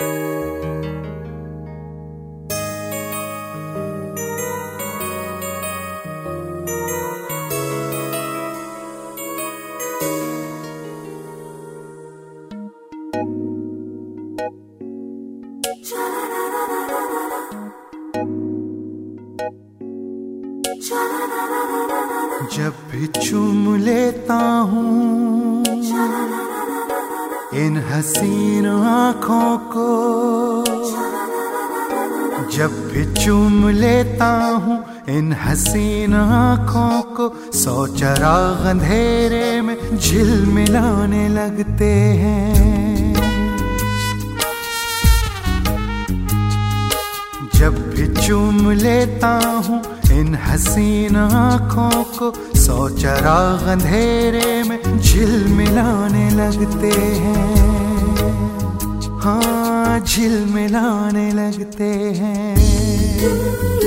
जब भी चूम लेता हूँ इन हसीन आँखों को जब भी चूम लेता हूँ, इन हसीन आँखों को सौ चराग अंधेरे में झिलमिलाने लगते हैं। जब भी चूम लेता हूँ इन हसीन आँखों को सौ चराग अंधेरे में झिल मिलाने लगते हैं। हाँ झिल मिलाने लगते हैं।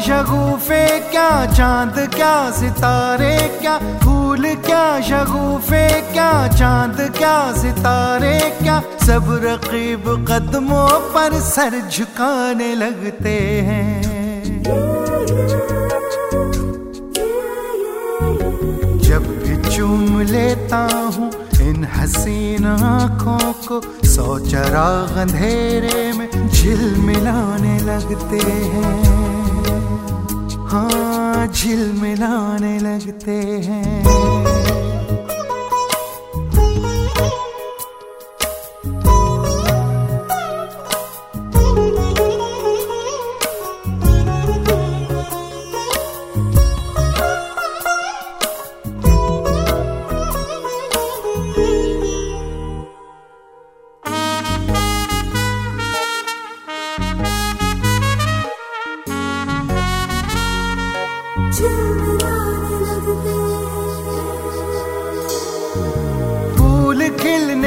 शगुफे क्या, चाँद क्या, सितारे क्या, फूल क्या, शगुफे क्या, चाँद क्या, सितारे क्या, सब रकीब कदमों पर सर झुकाने लगते हैं। जब भी चूम लेता हूँ इन हसीन आँखों को, सौ चराग अंधेरे में झिलमिलाने लगते हैं। हाँ झिलमिलाने लगते हैं।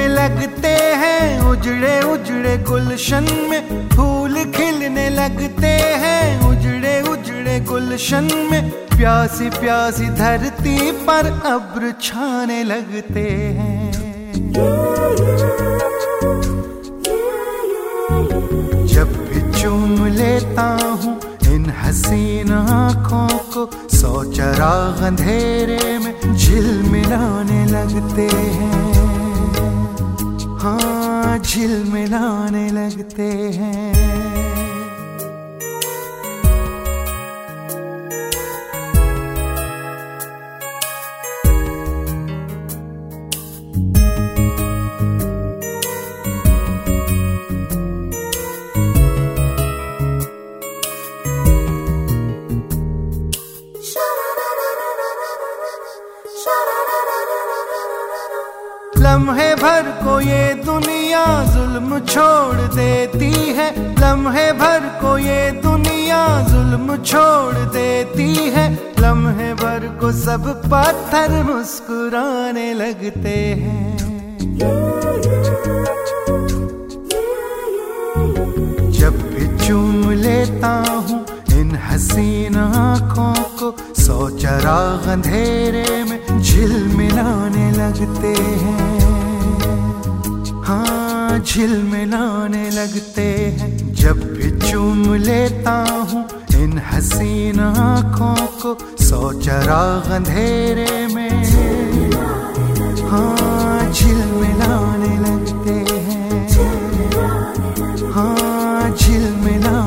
खिलने लगते हैं, उजड़े उजड़े गुलशन में फूल खिलने लगते हैं, उजड़े उजड़े गुलशन में प्यासी प्यासी धरती पर अब्र छाने लगते हैं। जब भी चूम लेता हूँ, इन हसीन आँखों को सौ चराग अंधेरे में झिलमिलाने लगते हैं। हाँ झिलमिलाने लगते हैं। लम्हे भर को ये दुनिया जुल्म छोड़ देती है। लम्हे भर को ये दुनिया जुल्म छोड़ देती है। लम्हे भर को सब पत्थर मुस्कुराने लगते हैं। जब भी चूम लेता हूँ इन हसीन आँखों को, सौ चराग अंधेरे झिलमिलाने लगते हैं। हाँ झिलमिलाने लगते हैं। जब भी चूम लेता हूँ, इन हसीन आँखों को सौ चराग अंधेरे में। हाँ झिलमिलाने लगते हैं। हाँ झिलमिला